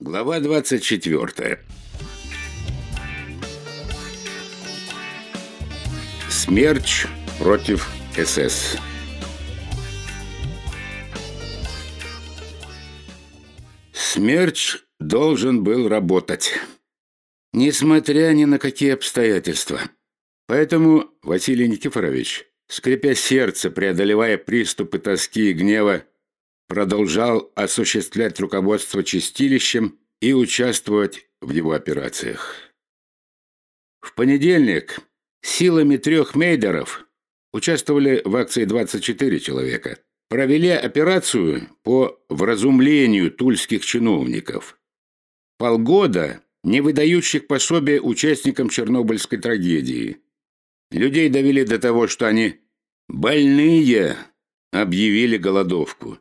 Глава 24. Смерч против СС. Смерч должен был работать, несмотря ни на какие обстоятельства. Поэтому Василий Никифорович, скрипя сердце, преодолевая приступы тоски и гнева, продолжал осуществлять руководство чистилищем и участвовать в его операциях. В понедельник силами трех мейдеров участвовали в акции 24 человека. Провели операцию по вразумлению тульских чиновников. Полгода не выдающих пособия участникам Чернобыльской трагедии. Людей довели до того, что они больные объявили голодовку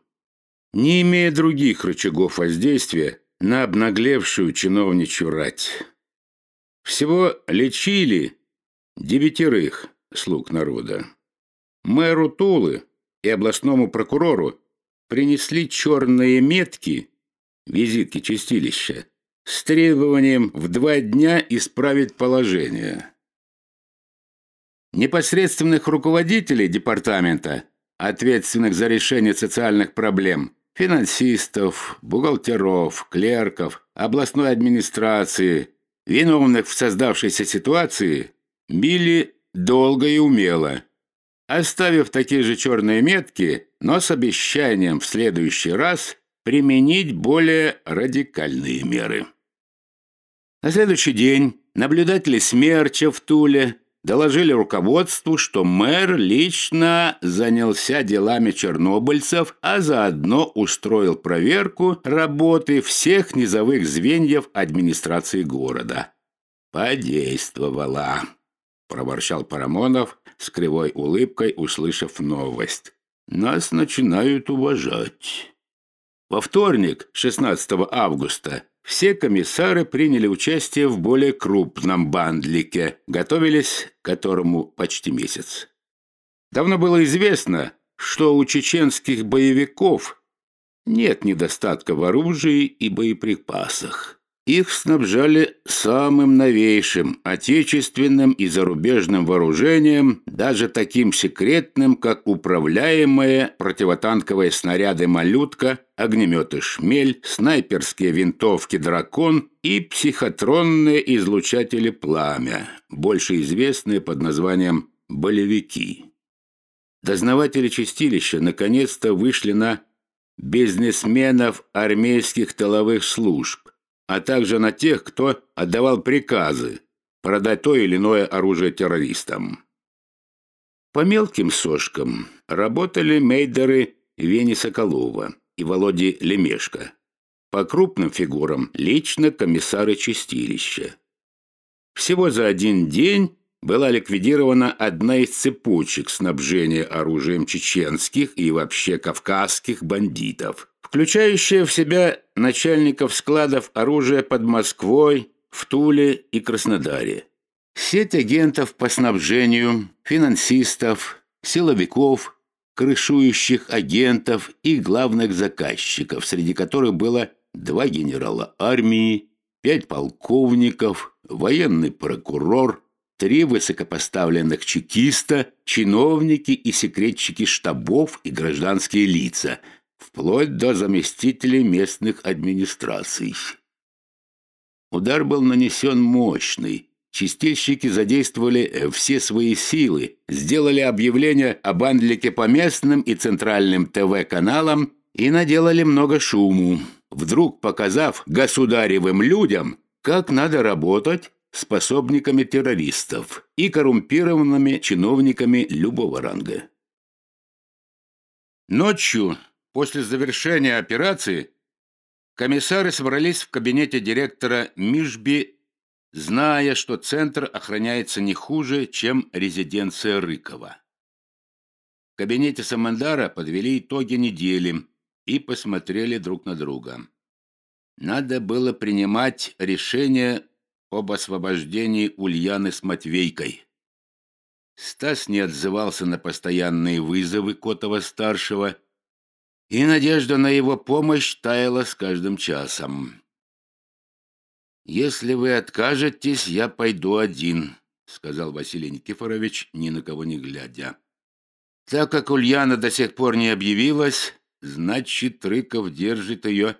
не имея других рычагов воздействия на обнаглевшую чиновничью рать. Всего лечили девятерых слуг народа. Мэру Тулы и областному прокурору принесли черные метки, визитки чистилища, с требованием в два дня исправить положение. Непосредственных руководителей департамента, ответственных за решение социальных проблем, финансистов, бухгалтеров, клерков, областной администрации, виновных в создавшейся ситуации, били долго и умело, оставив такие же черные метки, но с обещанием в следующий раз применить более радикальные меры. На следующий день наблюдатели смерча в Туле доложили руководству, что мэр лично занялся делами чернобыльцев, а заодно устроил проверку работы всех низовых звеньев администрации города. «Подействовала», – проворчал Парамонов с кривой улыбкой, услышав новость. «Нас начинают уважать». Во вторник, 16 августа, все комиссары приняли участие в более крупном бандлике, готовились к которому почти месяц. Давно было известно, что у чеченских боевиков нет недостатка в оружии и боеприпасах. Их снабжали самым новейшим, отечественным и зарубежным вооружением, даже таким секретным, как управляемые противотанковые снаряды «Малютка», огнеметы «Шмель», снайперские винтовки «Дракон» и психотронные излучатели «Пламя», больше известные под названием «Болевики». Дознаватели чистилища наконец-то вышли на бизнесменов армейских тыловых служб, а также на тех, кто отдавал приказы продать то или иное оружие террористам. По мелким сошкам работали мейдеры Вени Соколова и Володи Лемешко. По крупным фигурам лично комиссары чистилища. Всего за один день была ликвидирована одна из цепочек снабжения оружием чеченских и вообще кавказских бандитов – включающая в себя начальников складов оружия под Москвой, в Туле и Краснодаре. Сеть агентов по снабжению, финансистов, силовиков, крышующих агентов и главных заказчиков, среди которых было два генерала армии, пять полковников, военный прокурор, три высокопоставленных чекиста, чиновники и секретчики штабов и гражданские лица – вплоть до заместителей местных администраций. Удар был нанесен мощный. Чистильщики задействовали э, все свои силы, сделали объявление об андлике по местным и центральным ТВ-каналам и наделали много шуму, вдруг показав государевым людям, как надо работать с пособниками террористов и коррумпированными чиновниками любого ранга. Ночью После завершения операции комиссары собрались в кабинете директора Мишби, зная, что центр охраняется не хуже, чем резиденция Рыкова. В кабинете Самандара подвели итоги недели и посмотрели друг на друга. Надо было принимать решение об освобождении Ульяны с Матвейкой. Стас не отзывался на постоянные вызовы Котова-старшего и надежда на его помощь таяла с каждым часом. «Если вы откажетесь, я пойду один», — сказал Василий Никифорович, ни на кого не глядя. Так как Ульяна до сих пор не объявилась, значит, Рыков держит ее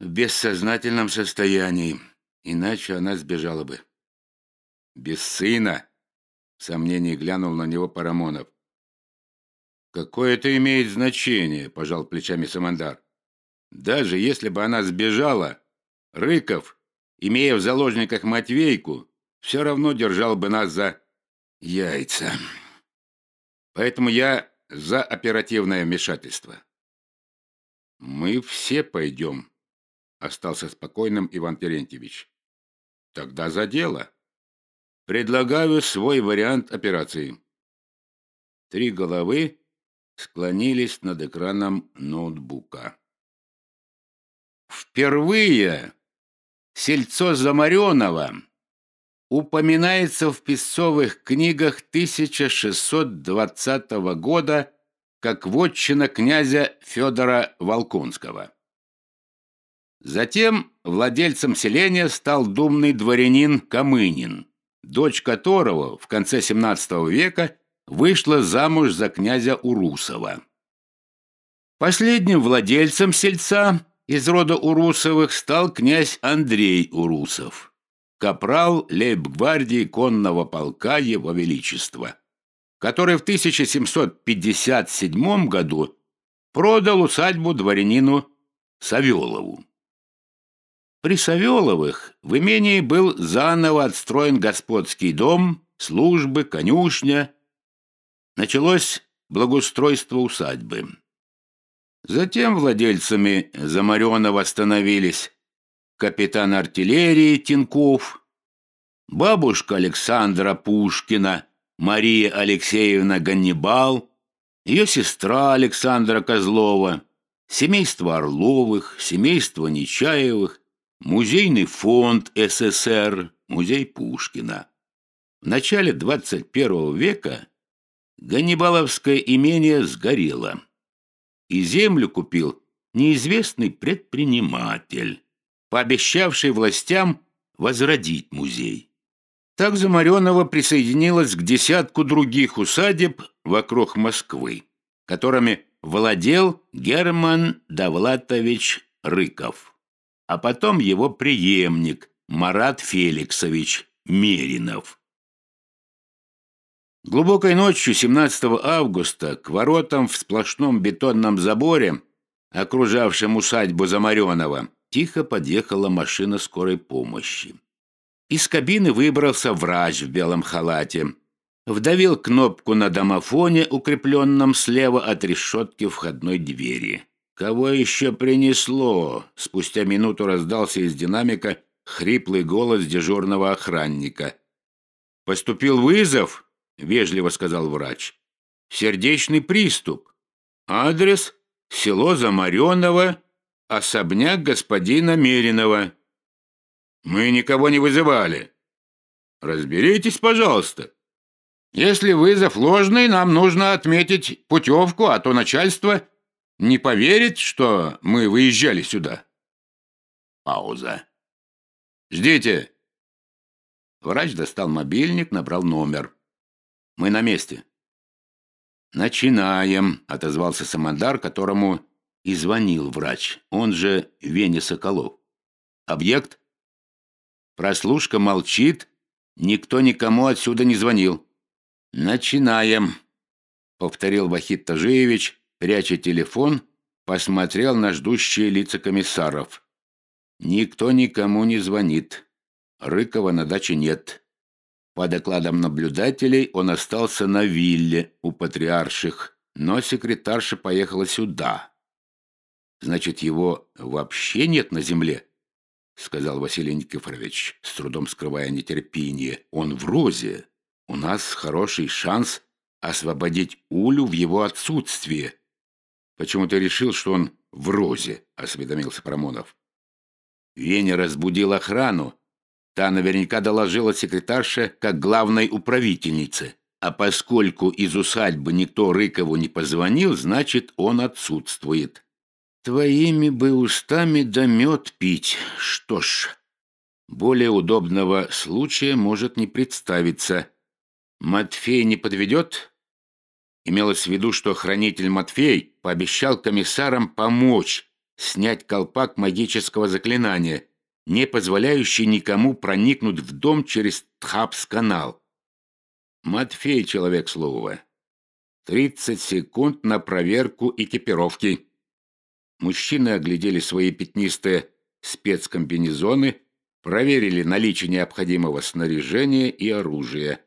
в бессознательном состоянии, иначе она сбежала бы. «Без сына?» — в сомнении глянул на него Парамонов. «Какое это имеет значение?» — пожал плечами Самандар. «Даже если бы она сбежала, Рыков, имея в заложниках Матвейку, все равно держал бы нас за яйца». Поэтому я за оперативное вмешательство. Мы все пойдем, остался спокойным Иван Терентьевич. Тогда за дело. Предлагаю свой вариант операции. Три головы склонились над экраном ноутбука. Впервые сельцо Замаренова упоминается в песцовых книгах 1620 года как вотчина князя Федора Волконского. Затем владельцем селения стал думный дворянин Камынин, дочь которого в конце XVII века вышла замуж за князя Урусова. Последним владельцем сельца из рода Урусовых стал князь Андрей Урусов капрал лейб-гвардии конного полка Его Величества, который в 1757 году продал усадьбу дворянину Савелову. При Савеловых в имении был заново отстроен господский дом, службы, конюшня. Началось благоустройство усадьбы. Затем владельцами Замаренова становились капитан артиллерии Тинков, бабушка Александра Пушкина, Мария Алексеевна Ганнибал, ее сестра Александра Козлова, семейство Орловых, семейство Нечаевых, музейный фонд СССР, музей Пушкина. В начале 21 века Ганнибаловское имение сгорело, и землю купил неизвестный предприниматель пообещавший властям возродить музей. Так Замаренова присоединилась к десятку других усадеб вокруг Москвы, которыми владел Герман Давлатович Рыков, а потом его преемник Марат Феликсович Меринов. Глубокой ночью 17 августа к воротам в сплошном бетонном заборе, окружавшем усадьбу Замаренова, тихо подъехала машина скорой помощи. Из кабины выбрался врач в белом халате. Вдавил кнопку на домофоне, укрепленном слева от решетки входной двери. «Кого еще принесло?» Спустя минуту раздался из динамика хриплый голос дежурного охранника. «Поступил вызов?» — вежливо сказал врач. «Сердечный приступ. Адрес — село Замареново, особняк господина Меринова. Мы никого не вызывали. Разберитесь, пожалуйста. Если вызов ложный, нам нужно отметить путевку, а то начальство не поверит, что мы выезжали сюда. Пауза. Ждите. Врач достал мобильник, набрал номер. Мы на месте. «Начинаем», — отозвался Самандар, которому и звонил врач, он же Веня Соколов. Объект? Прослушка молчит, никто никому отсюда не звонил. Начинаем, повторил Вахид Тажиевич, пряча телефон, посмотрел на ждущие лица комиссаров. Никто никому не звонит. Рыкова на даче нет. По докладам наблюдателей, он остался на вилле у патриарших, но секретарша поехала сюда. Значит, его вообще нет на земле? Сказал Василий Никифорович, с трудом скрывая нетерпение. Он в розе. У нас хороший шанс освободить Улю в его отсутствие. Почему ты решил, что он в розе? Осведомился Промонов. Веня разбудил охрану. Та наверняка доложила секретарше как главной управительнице. А поскольку из усадьбы никто Рыкову не позвонил, значит, он отсутствует. Твоими бы устами да мед пить. Что ж, Более удобного случая может не представиться. Матфей не подведет? Имелось в виду, что хранитель Матфей пообещал комиссарам помочь снять колпак магического заклинания, не позволяющий никому проникнуть в дом через Тхапс-канал. Матфей, человек слова. Тридцать секунд на проверку экипировки. Мужчины оглядели свои пятнистые спецкомбинезоны, проверили наличие необходимого снаряжения и оружия.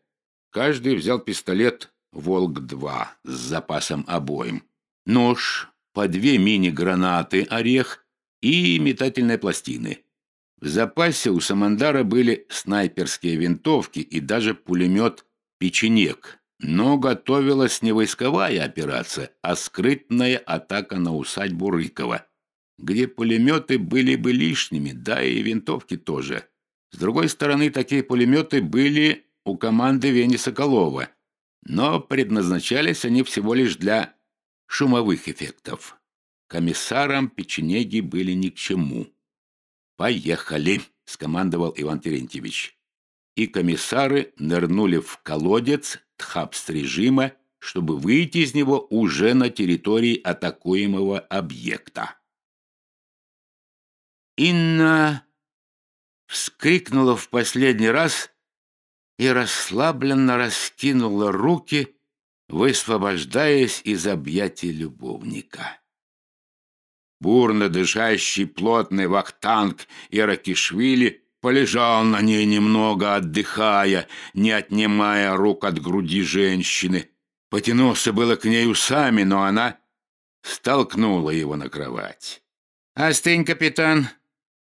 Каждый взял пистолет «Волк-2» с запасом обоим, нож, по две мини-гранаты «Орех» и метательные пластины. В запасе у Самандара были снайперские винтовки и даже пулемет «Печенек». Но готовилась не войсковая операция, а скрытная атака на усадьбу Рыкова, где пулеметы были бы лишними, да и винтовки тоже. С другой стороны, такие пулеметы были у команды Вени Соколова, но предназначались они всего лишь для шумовых эффектов. Комиссарам печенеги были ни к чему. «Поехали!» — скомандовал Иван Терентьевич. И комиссары нырнули в колодец Тхапс-режима, чтобы выйти из него уже на территории атакуемого объекта. Инна вскрикнула в последний раз и расслабленно раскинула руки, высвобождаясь из объятий любовника. Бурно дышащий плотный вахтанг Иракишвили полежал на ней немного, отдыхая, не отнимая рук от груди женщины. Потянулся было к ней усами, но она столкнула его на кровать. «Остынь, капитан.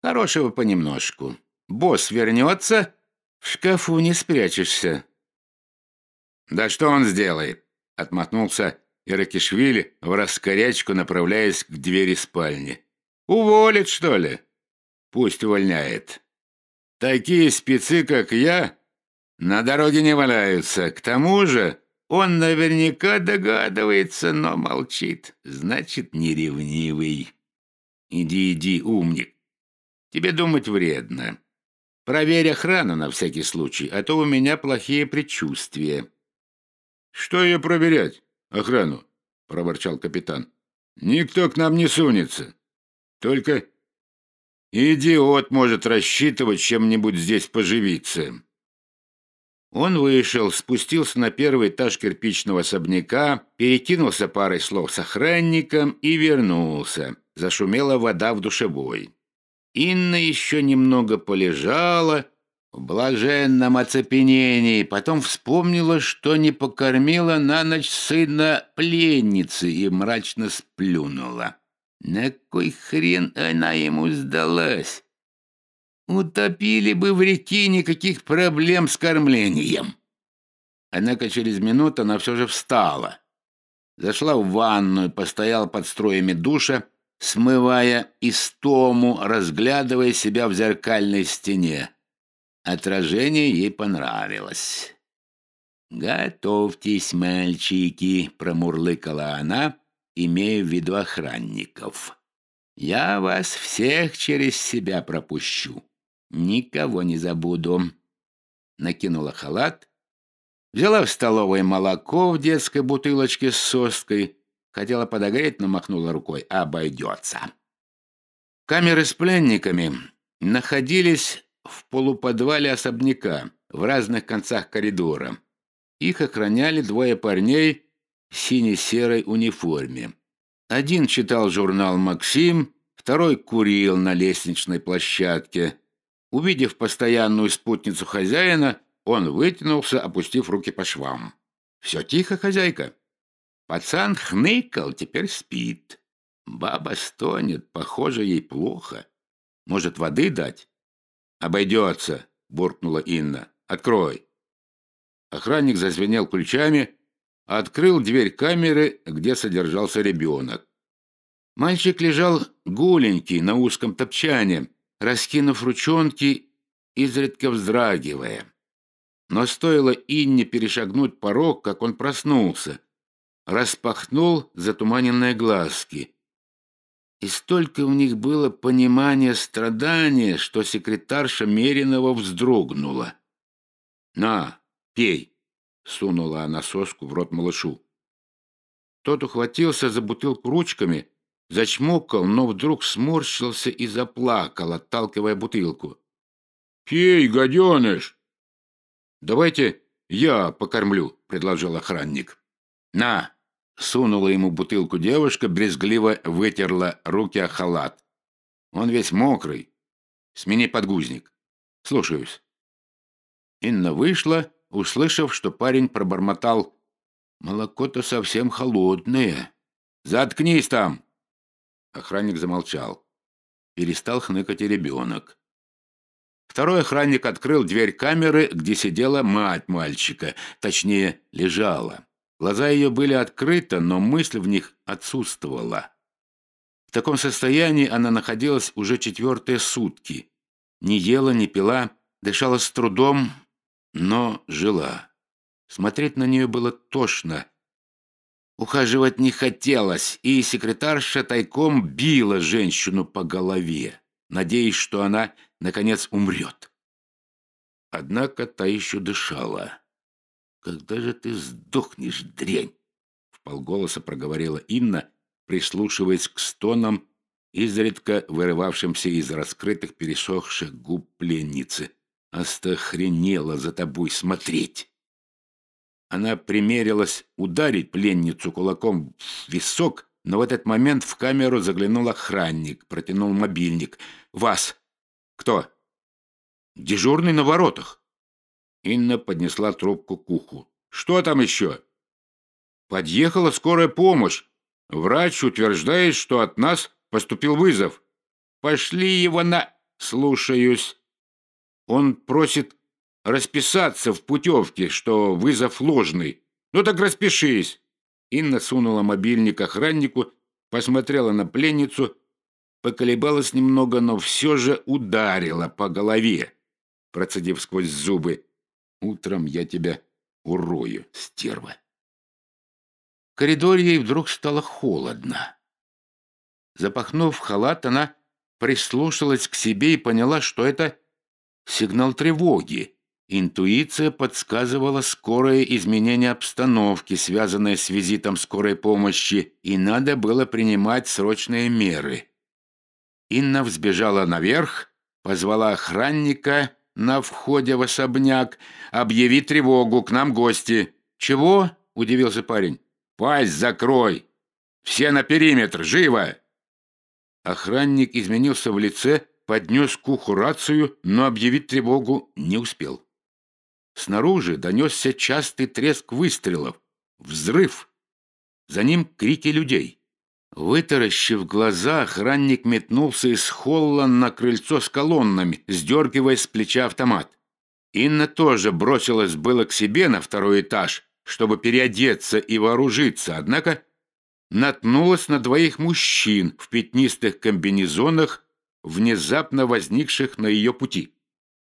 Хорошего понемножку. Босс вернется, в шкафу не спрячешься». «Да что он сделает?» — отмахнулся Иракишвили в раскорячку, направляясь к двери спальни. «Уволит, что ли?» «Пусть увольняет. Такие спецы, как я, на дороге не валяются. К тому же он наверняка догадывается, но молчит. Значит, не ревнивый. Иди, иди, умник. Тебе думать вредно. Проверь охрану на всякий случай, а то у меня плохие предчувствия». «Что ее проверять?» Охрану, — проворчал капитан. «Никто к нам не сунется. Только идиот может рассчитывать чем-нибудь здесь поживиться». Он вышел, спустился на первый этаж кирпичного особняка, перекинулся парой слов с охранником и вернулся. Зашумела вода в душевой. Инна еще немного полежала, в блаженном оцепенении, потом вспомнила, что не покормила на ночь сына пленницы и мрачно сплюнула. На кой хрен она ему сдалась? Утопили бы в реке никаких проблем с кормлением. Однако через минуту она все же встала. Зашла в ванную, постояла под строями душа, смывая истому, разглядывая себя в зеркальной стене. Отражение ей понравилось. «Готовьтесь, мальчики», — промурлыкала она, имея в виду охранников. «Я вас всех через себя пропущу. Никого не забуду». Накинула халат, взяла в столовой молоко в детской бутылочке с соской, хотела подогреть, но махнула рукой. «Обойдется». Камеры с пленниками находились в полуподвале особняка, в разных концах коридора. Их охраняли двое парней в сине-серой униформе. Один читал журнал «Максим», второй курил на лестничной площадке. Увидев постоянную спутницу хозяина, он вытянулся, опустив руки по швам. «Все тихо, хозяйка». Пацан хныкал, теперь спит. Баба стонет, похоже, ей плохо. Может, воды дать? «Обойдется», — буркнула Инна. «Открой». Охранник зазвенел ключами, открыл дверь камеры, где содержался ребенок. Мальчик лежал голенький на узком топчане, раскинув ручонки, изредка вздрагивая. Но стоило Инне перешагнуть порог, как он проснулся, распахнул затуманенные глазки. И столько в них было понимания страдания, что секретарша Меринова вздрогнула. «На, пей!» — сунула она соску в рот малышу. Тот ухватился за бутылку ручками, зачмокал, но вдруг сморщился и заплакал, отталкивая бутылку. «Пей, гаденыш!» «Давайте я покормлю», — предложил охранник. «На!» — сунула ему бутылку девушка, брезгливо вытерла руки о халат. «Он весь мокрый. Смени подгузник. Слушаюсь». Инна вышла, услышав, что парень пробормотал «Молоко-то совсем холодное. Заткнись там!» Охранник замолчал. Перестал хныкать и ребенок. Второй охранник открыл дверь камеры, где сидела мать мальчика, точнее, лежала. Глаза ее были открыты, но мысль в них отсутствовала. В таком состоянии она находилась уже четвертые сутки. Не ела, не пила, дышала с трудом, но жила. Смотреть на нее было тошно. Ухаживать не хотелось, и секретарша тайком била женщину по голове надеясь, что она, наконец, умрет. Однако та еще дышала. «Когда же ты сдохнешь, дрянь?» — В полголоса проговорила Инна, прислушиваясь к стонам, изредка вырывавшимся из раскрытых пересохших губ пленницы. «Остохренела за тобой смотреть!» Она примерилась ударить пленницу кулаком в висок, но в этот момент в камеру заглянул охранник, протянул мобильник. «Вас!» «Кто?» «Дежурный на воротах». Инна поднесла трубку к уху. «Что там еще?» «Подъехала скорая помощь. Врач утверждает, что от нас поступил вызов. Пошли его на...» «Слушаюсь. Он просит расписаться в путевке, что вызов ложный. Ну так распишись». Инна сунула мобильник охраннику, посмотрела на пленницу, поколебалась немного, но все же ударила по голове, процедив сквозь зубы. «Утром я тебя урою, стерва». В коридоре ей вдруг стало холодно. Запахнув халат, она прислушалась к себе и поняла, что это сигнал тревоги. Интуиция подсказывала скорое изменение обстановки, связанное с визитом скорой помощи, и надо было принимать срочные меры. Инна взбежала наверх, позвала охранника на входе в особняк. «Объяви тревогу, к нам гости». «Чего?» — удивился парень. «Пасть закрой! Все на периметр, живо!» Охранник изменился в лице, поднес к уху рацию, но объявить тревогу не успел. Снаружи донесся частый треск выстрелов. Взрыв. За ним крики людей. Вытаращив глаза, охранник метнулся из холла на крыльцо с колоннами, сдергивая с плеча автомат. Инна тоже бросилась было к себе на второй этаж, чтобы переодеться и вооружиться, однако наткнулась на двоих мужчин в пятнистых комбинезонах, внезапно возникших на ее пути.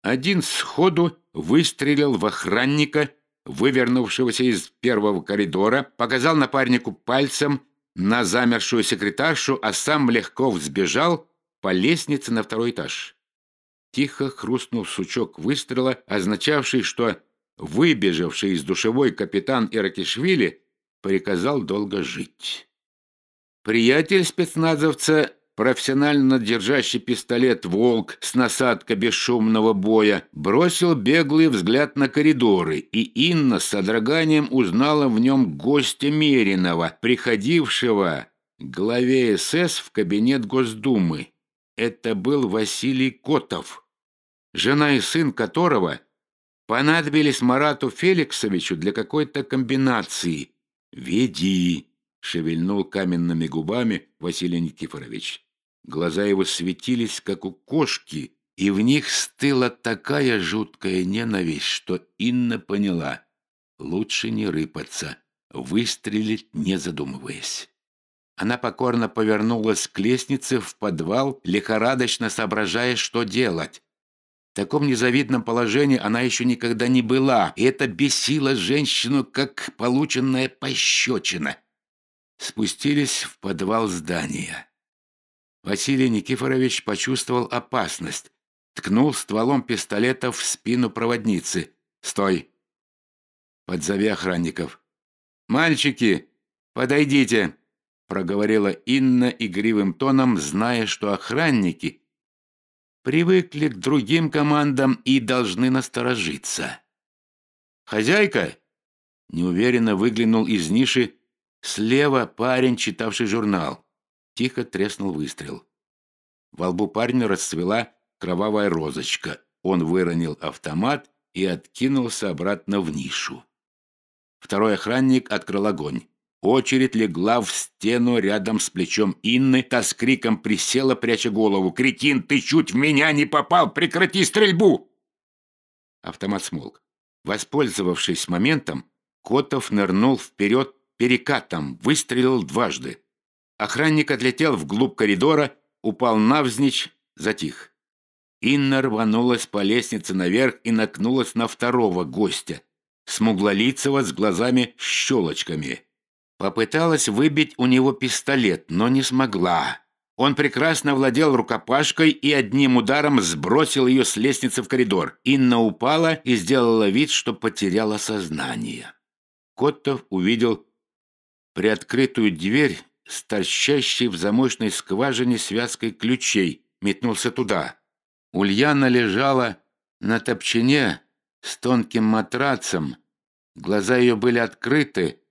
Один сходу выстрелил в охранника, вывернувшегося из первого коридора, показал напарнику пальцем на замершую секретаршу, а сам легко взбежал по лестнице на второй этаж. Тихо хрустнул сучок выстрела, означавший, что выбежавший из душевой капитан Иракишвили приказал долго жить. Приятель спецназовца профессионально держащий пистолет «Волк» с насадкой бесшумного боя, бросил беглый взгляд на коридоры, и Инна с содроганием узнала в нем гостя Меринова, приходившего главе СС в кабинет Госдумы. Это был Василий Котов, жена и сын которого понадобились Марату Феликсовичу для какой-то комбинации. «Веди!» — шевельнул каменными губами Василий Никифорович. Глаза его светились, как у кошки, и в них стыла такая жуткая ненависть, что Инна поняла — лучше не рыпаться, выстрелить не задумываясь. Она покорно повернулась к лестнице в подвал, лихорадочно соображая, что делать. В таком незавидном положении она еще никогда не была, и это бесило женщину, как полученная пощечина. Спустились в подвал здания. Василий Никифорович почувствовал опасность. Ткнул стволом пистолета в спину проводницы. «Стой!» Подзови охранников. «Мальчики, подойдите!» Проговорила Инна игривым тоном, зная, что охранники привыкли к другим командам и должны насторожиться. «Хозяйка!» Неуверенно выглянул из ниши слева парень, читавший журнал. Тихо треснул выстрел. Во лбу парня расцвела кровавая розочка. Он выронил автомат и откинулся обратно в нишу. Второй охранник открыл огонь. Очередь легла в стену рядом с плечом Инны, та с криком присела, пряча голову. «Кретин, ты чуть в меня не попал! Прекрати стрельбу!» Автомат смолк. Воспользовавшись моментом, Котов нырнул вперед перекатом, выстрелил дважды. Охранник отлетел вглубь коридора, упал навзничь, затих. Инна рванулась по лестнице наверх и наткнулась на второго гостя, смуглолицего с глазами-щелочками. Попыталась выбить у него пистолет, но не смогла. Он прекрасно владел рукопашкой и одним ударом сбросил ее с лестницы в коридор. Инна упала и сделала вид, что потеряла сознание. Коттов увидел приоткрытую дверь с торчащей в замочной скважине связкой ключей, метнулся туда. Ульяна лежала на топчине с тонким матрацем. Глаза ее были открыты,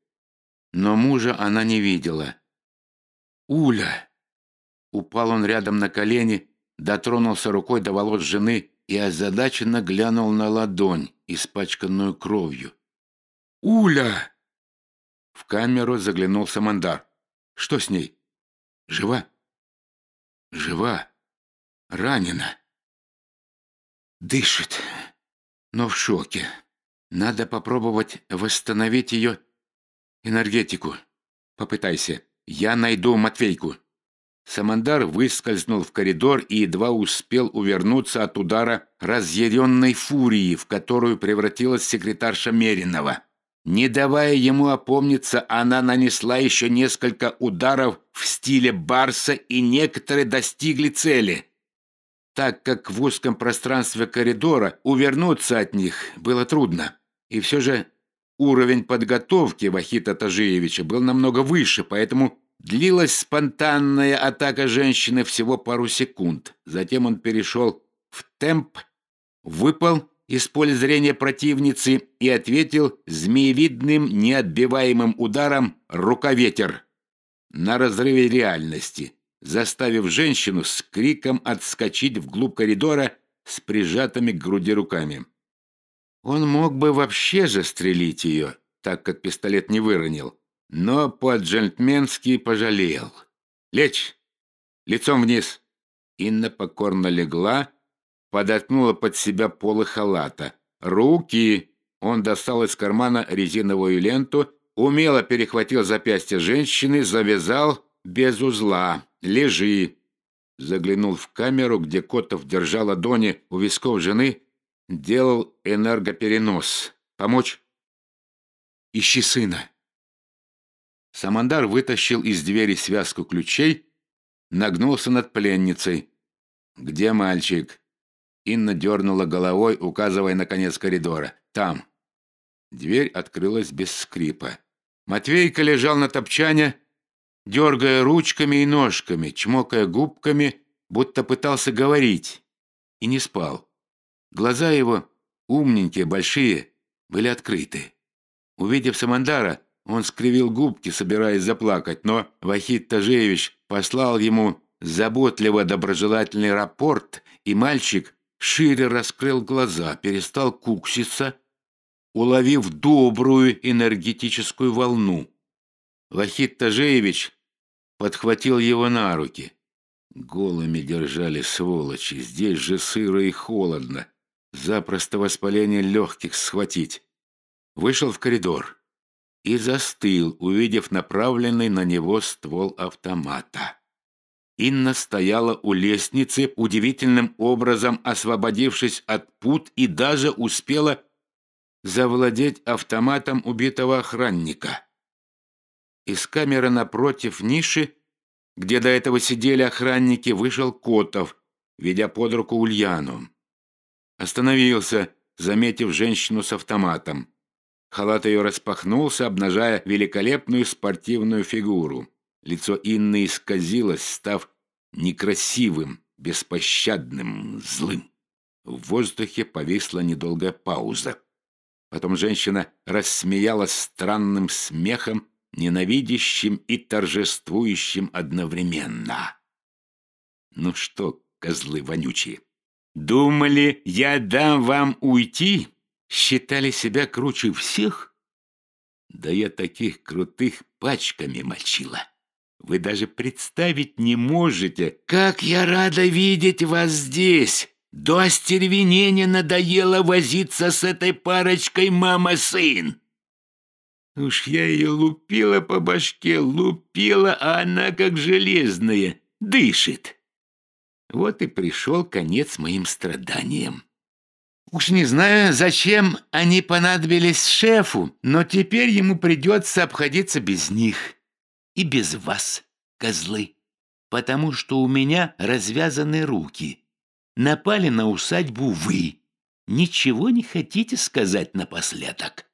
но мужа она не видела. «Уля!» Упал он рядом на колени, дотронулся рукой до волос жены и озадаченно глянул на ладонь, испачканную кровью. «Уля!» В камеру заглянул Самандар. «Что с ней? Жива?» «Жива. Ранена. Дышит, но в шоке. Надо попробовать восстановить ее энергетику. Попытайся. Я найду Матвейку». Самандар выскользнул в коридор и едва успел увернуться от удара разъяренной фурии, в которую превратилась секретарша Меринова. Не давая ему опомниться, она нанесла еще несколько ударов в стиле барса, и некоторые достигли цели. Так как в узком пространстве коридора увернуться от них было трудно. И все же уровень подготовки Вахита Тажиевича был намного выше, поэтому длилась спонтанная атака женщины всего пару секунд. Затем он перешел в темп, выпал из поля зрения противницы и ответил змеевидным неотбиваемым ударом руковетер на разрыве реальности, заставив женщину с криком отскочить вглубь коридора с прижатыми к груди руками. Он мог бы вообще застрелить ее, так как пистолет не выронил, но по-джентльменски пожалел. «Лечь! Лицом вниз!» Инна покорно легла, подоткнула под себя полы халата. «Руки!» Он достал из кармана резиновую ленту, умело перехватил запястье женщины, завязал без узла. «Лежи!» Заглянул в камеру, где Котов держал ладони у висков жены, делал энергоперенос. «Помочь?» «Ищи сына!» Самандар вытащил из двери связку ключей, нагнулся над пленницей. «Где мальчик?» Инна дернула головой, указывая на конец коридора. «Там». Дверь открылась без скрипа. Матвейка лежал на топчане, дергая ручками и ножками, чмокая губками, будто пытался говорить, и не спал. Глаза его, умненькие, большие, были открыты. Увидев Самандара, он скривил губки, собираясь заплакать, но Вахид Тажевич послал ему заботливо доброжелательный рапорт, и мальчик шире раскрыл глаза, перестал кукситься, уловив добрую энергетическую волну. Вахид Тажеевич подхватил его на руки. Голыми держали сволочи, здесь же сыро и холодно. Запросто воспаление легких схватить. Вышел в коридор и застыл, увидев направленный на него ствол автомата. Инна стояла у лестницы, удивительным образом освободившись от пут и даже успела завладеть автоматом убитого охранника. Из камеры напротив ниши где до этого сидели охранники, вышел Котов, ведя под руку Ульяну. Остановился, заметив женщину с автоматом. Халат ее распахнулся, обнажая великолепную спортивную фигуру. Лицо Инны исказилось, став некрасивым, беспощадным, злым. В воздухе повисла недолгая пауза. Потом женщина рассмеялась странным смехом, ненавидящим и торжествующим одновременно. «Ну что, козлы вонючие, думали, я дам вам уйти? Считали себя круче всех? Да я таких крутых пачками мочила. Вы даже представить не можете, как я рада видеть вас здесь!» До остервенения надоело возиться с этой парочкой мама-сын. Уж я ее лупила по башке, лупила, а она как железная, дышит. Вот и пришел конец моим страданиям. Уж не знаю, зачем они понадобились шефу, но теперь ему придется обходиться без них. И без вас, козлы, потому что у меня развязаны руки. Напали на усадьбу вы. Ничего не хотите сказать напоследок?»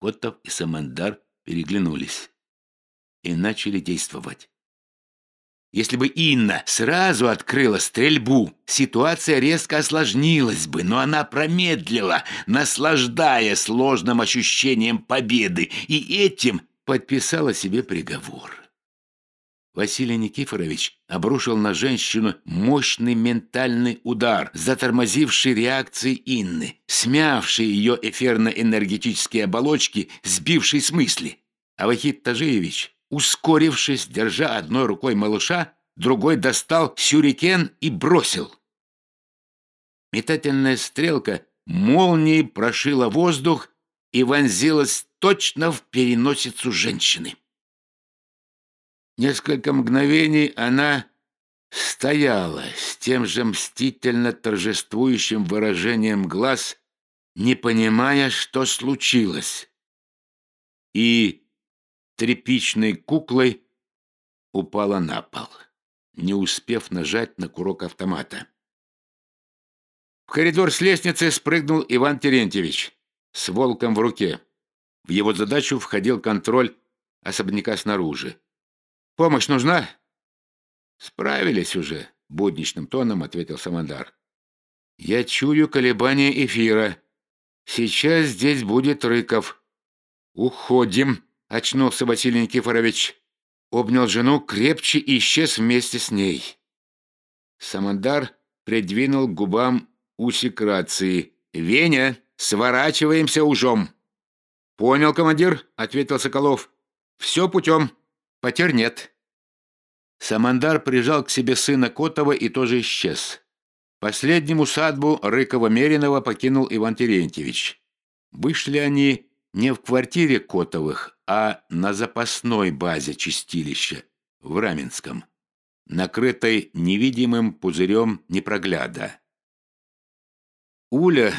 Котов и Самандар переглянулись и начали действовать. Если бы Инна сразу открыла стрельбу, ситуация резко осложнилась бы, но она промедлила, наслаждая сложным ощущением победы, и этим подписала себе приговор. Василий Никифорович обрушил на женщину мощный ментальный удар, затормозивший реакции Инны, смявший ее эфирно-энергетические оболочки, сбивший с мысли. А Вахид Тажиевич, ускорившись, держа одной рукой малыша, другой достал сюрикен и бросил. Метательная стрелка молнией прошила воздух и вонзилась точно в переносицу женщины. Несколько мгновений она стояла с тем же мстительно торжествующим выражением глаз, не понимая, что случилось. И тряпичной куклой упала на пол, не успев нажать на курок автомата. В коридор с лестницы спрыгнул Иван Терентьевич с волком в руке. В его задачу входил контроль особняка снаружи. Помощь нужна?» «Справились уже», — будничным тоном ответил Самандар. «Я чую колебания эфира. Сейчас здесь будет Рыков». «Уходим», — очнулся Василий Никифорович. Обнял жену крепче и исчез вместе с ней. Самандар придвинул к губам усик рации. «Веня, сворачиваемся ужом». «Понял, командир», — ответил Соколов. «Все путем». Потерь нет. Самандар прижал к себе сына Котова и тоже исчез. Последним усадьбу Рыкова-Меринова покинул Иван Терентьевич. Вышли они не в квартире Котовых, а на запасной базе чистилища в Раменском, накрытой невидимым пузырем непрогляда. Уля,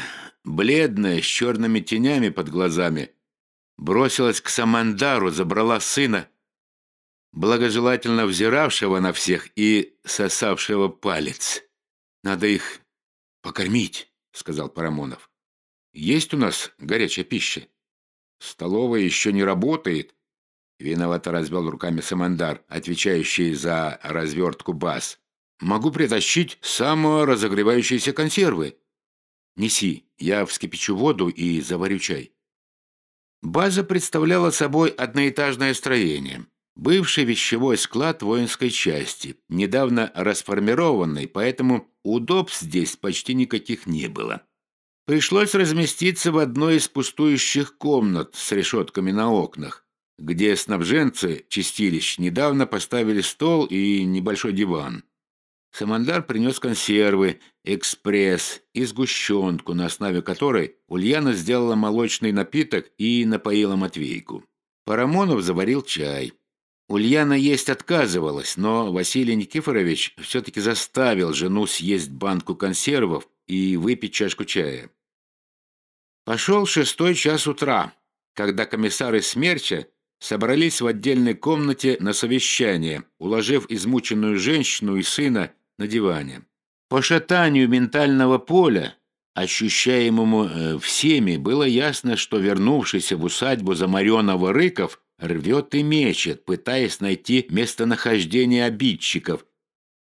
бледная, с черными тенями под глазами, бросилась к Самандару, забрала сына, благожелательно взиравшего на всех и сосавшего палец. «Надо их покормить», — сказал Парамонов. «Есть у нас горячая пища. Столовая еще не работает». Виновато развел руками Самандар, отвечающий за развертку баз. «Могу притащить саморазогревающиеся консервы. Неси, я вскипячу воду и заварю чай». База представляла собой одноэтажное строение. Бывший вещевой склад воинской части, недавно расформированный, поэтому удобств здесь почти никаких не было. Пришлось разместиться в одной из пустующих комнат с решетками на окнах, где снабженцы чистилищ недавно поставили стол и небольшой диван. Самандар принес консервы, экспресс и сгущенку, на основе которой Ульяна сделала молочный напиток и напоила Матвейку. Парамонов заварил чай. Ульяна есть отказывалась, но Василий Никифорович все-таки заставил жену съесть банку консервов и выпить чашку чая. Пошел шестой час утра, когда комиссар из Смерча собрались в отдельной комнате на совещание, уложив измученную женщину и сына на диване. По шатанию ментального поля, ощущаемому э, всеми, было ясно, что вернувшийся в усадьбу замаренного Рыков рвет и мечет, пытаясь найти местонахождение обидчиков,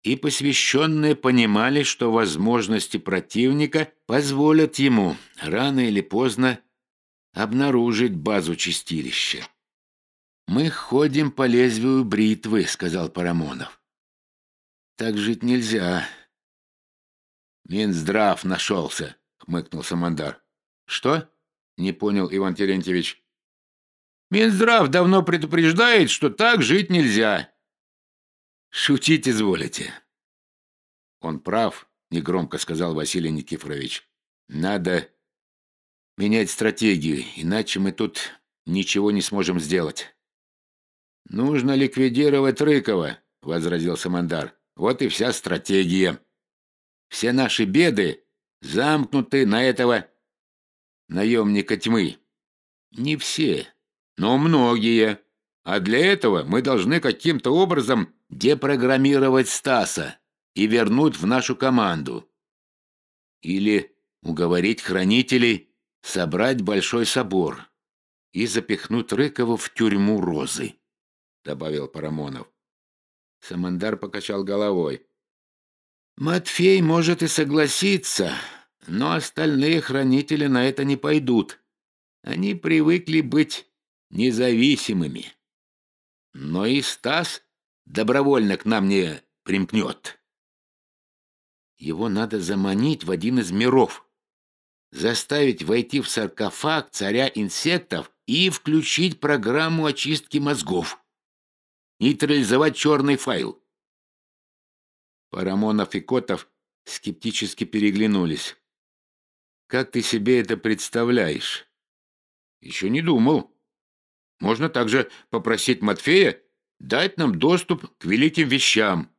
и посвященные понимали, что возможности противника позволят ему рано или поздно обнаружить базу чистилища. «Мы ходим по лезвию бритвы», — сказал Парамонов. «Так жить нельзя». «Минздрав нашелся», — хмыкнул Самандар. «Что?» — не понял Иван Терентьевич. «Минздрав давно предупреждает, что так жить нельзя». «Шутить изволите». «Он прав», — негромко сказал Василий Никифорович. «Надо менять стратегию, иначе мы тут ничего не сможем сделать». «Нужно ликвидировать Рыкова», — возразил Самандар. «Вот и вся стратегия. Все наши беды замкнуты на этого наемника тьмы. Не все, но многие. А для этого мы должны каким-то образом депрограммировать Стаса и вернуть в нашу команду. Или уговорить хранителей собрать большой собор и запихнуть Рыкова в тюрьму Розы. — добавил Парамонов. Самандар покачал головой. «Матфей может и согласиться, но остальные хранители на это не пойдут. Они привыкли быть независимыми. Но и Стас добровольно к нам не примкнет. Его надо заманить в один из миров, заставить войти в саркофаг царя инсектов и включить программу очистки мозгов нейтрализовать черный файл. Парамонов и Котов скептически переглянулись. «Как ты себе это представляешь?» «Еще не думал. Можно также попросить Матфея дать нам доступ к великим вещам.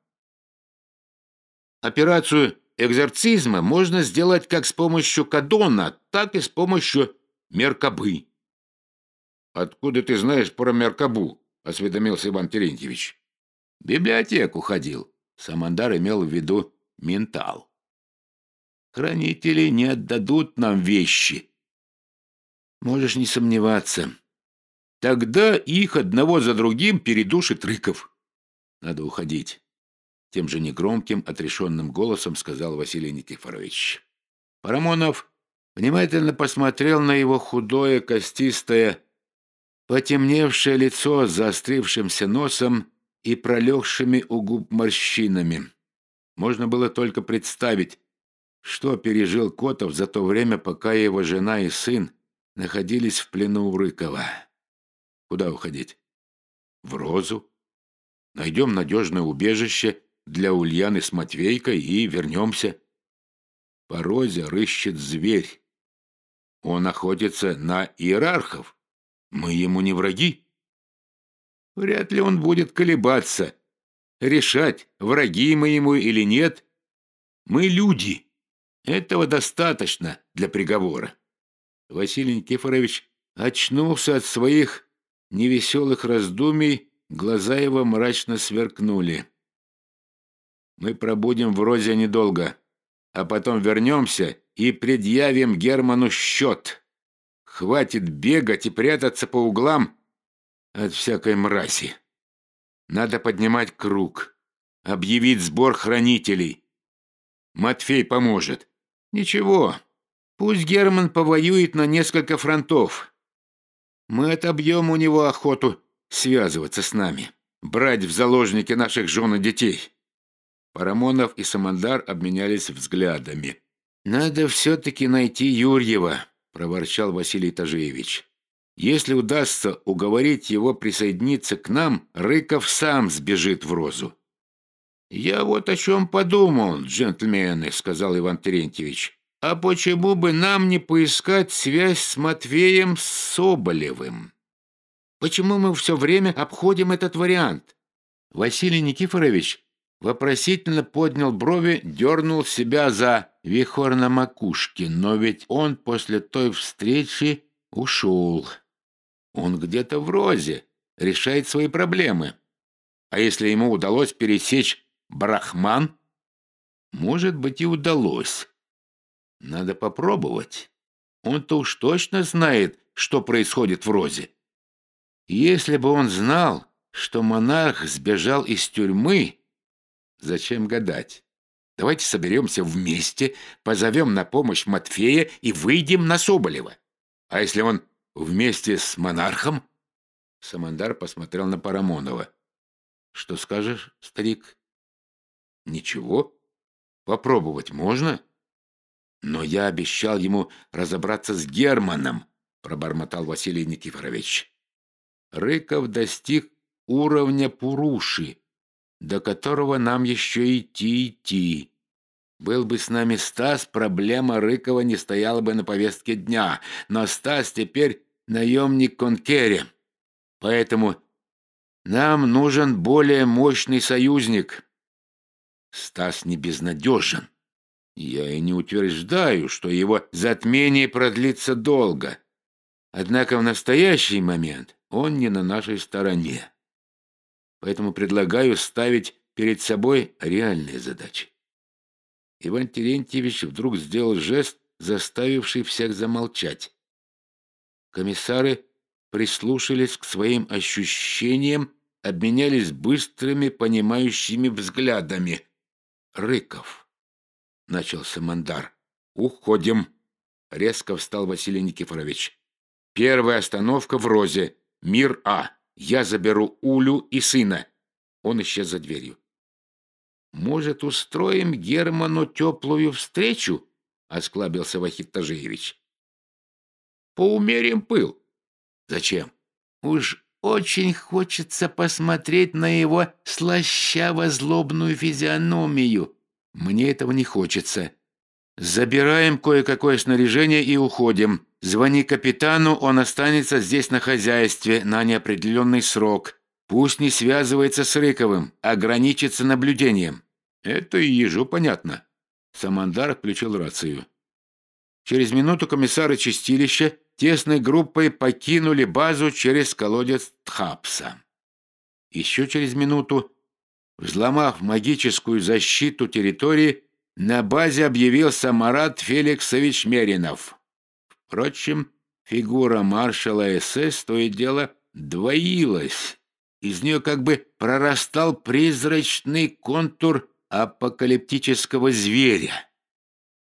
Операцию экзорцизма можно сделать как с помощью Кадона, так и с помощью Меркабы». «Откуда ты знаешь про Меркабу?» — осведомился Иван Терентьевич. «В библиотеку ходил». Самандар имел в виду ментал. «Хранители не отдадут нам вещи». «Можешь не сомневаться. Тогда их одного за другим передушит Рыков. Надо уходить». Тем же негромким, отрешенным голосом сказал Василий Никифорович. Парамонов внимательно посмотрел на его худое, костистое, потемневшее лицо с заострившимся носом и пролегшими у губ морщинами. Можно было только представить, что пережил Котов за то время, пока его жена и сын находились в плену у Рыкова. Куда уходить? В Розу. Найдем надежное убежище для Ульяны с Матвейкой и вернемся. По Розе рыщет зверь. Он охотится на иерархов. Мы ему не враги. Вряд ли он будет колебаться, решать, враги мы ему или нет. Мы люди. Этого достаточно для приговора. Василий Никифорович очнулся от своих невеселых раздумий, глаза его мрачно сверкнули. Мы пробудем в Розе недолго, а потом вернемся и предъявим Герману счет. Хватит бегать и прятаться по углам от всякой мрази. Надо поднимать круг, объявить сбор хранителей. Матфей поможет. Ничего, пусть Герман повоюет на несколько фронтов. Мы отобьем у него охоту связываться с нами, брать в заложники наших жен и детей. Парамонов и Самандар обменялись взглядами. Надо все-таки найти Юрьева. — проворчал Василий Тажиевич. «Если удастся уговорить его присоединиться к нам, Рыков сам сбежит в Розу». «Я вот о чем подумал, джентльмены», — сказал Иван Терентьевич. «А почему бы нам не поискать связь с Матвеем Соболевым? Почему мы все время обходим этот вариант?» Василий Никифорович вопросительно поднял брови, дернул себя за вихор на макушке, но ведь он после той встречи ушел. Он где-то в розе, решает свои проблемы. А если ему удалось пересечь Брахман, может быть и удалось. Надо попробовать. Он-то уж точно знает, что происходит в Розе. Если бы он знал, что монарх сбежал из тюрьмы, зачем гадать? Давайте соберемся вместе, позовем на помощь Матфея и выйдем на Соболева. А если он вместе с монархом? Самандар посмотрел на Парамонова. Что скажешь, старик? Ничего. Попробовать можно? Но я обещал ему разобраться с Германом, пробормотал Василий Никифорович. Рыков достиг уровня Пуруши, до которого нам еще идти-идти. Был бы с нами Стас, проблема Рыкова не стояла бы на повестке дня, но Стас теперь наемник Конкере. Поэтому нам нужен более мощный союзник. Стас не безнадежен. Я и не утверждаю, что его затмение продлится долго. Однако в настоящий момент он не на нашей стороне. Поэтому предлагаю ставить перед собой реальные задачи. Иван Терентьевич вдруг сделал жест, заставивший всех замолчать. Комиссары прислушались к своим ощущениям, обменялись быстрыми, понимающими взглядами. «Рыков», — начал Самандар, — «уходим», — резко встал Василий Никифорович. «Первая остановка в Розе. Мир А. Я заберу Улю и сына». Он исчез за дверью. «Может, устроим Герману теплую встречу?» — осклабился Вахид Тажиевич. «Поумерим пыл». «Зачем?» «Уж очень хочется посмотреть на его слащаво-злобную физиономию. Мне этого не хочется. Забираем кое-какое снаряжение и уходим. Звони капитану, он останется здесь на хозяйстве на неопределенный срок. Пусть не связывается с Рыковым, ограничится наблюдением. Это и ежу понятно. Самандар включил рацию. Через минуту комиссары чистилища тесной группой покинули базу через колодец Тхапса. Еще через минуту, взломав магическую защиту территории, на базе объявился Марат Феликсович Меринов. Впрочем, фигура маршала СС то и дело двоилась. Из нее как бы прорастал призрачный контур апокалиптического зверя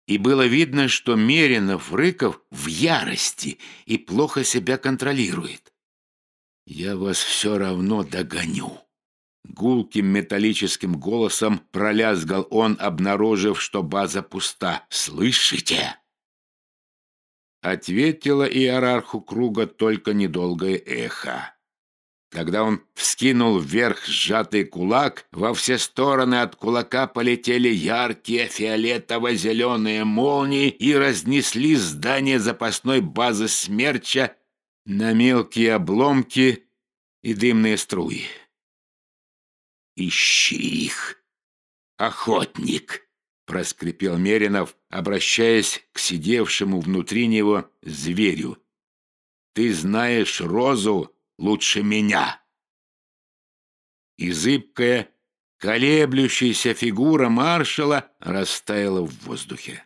и было видно, что Меринов-Рыков в ярости и плохо себя контролирует. «Я вас все равно догоню». Гулким металлическим голосом пролязгал он, обнаружив, что база пуста. «Слышите?» Ответило иерарху круга только недолгое эхо. Когда он вскинул вверх сжатый кулак, во все стороны от кулака полетели яркие фиолетово-зеленые молнии и разнесли здание запасной базы смерча на мелкие обломки и дымные струи. «Ищи их, охотник!» — проскрипел Меринов, обращаясь к сидевшему внутри него зверю. «Ты знаешь Розу?» Лучше меня. И зыбкая, колеблющаяся фигура маршала растаяла в воздухе.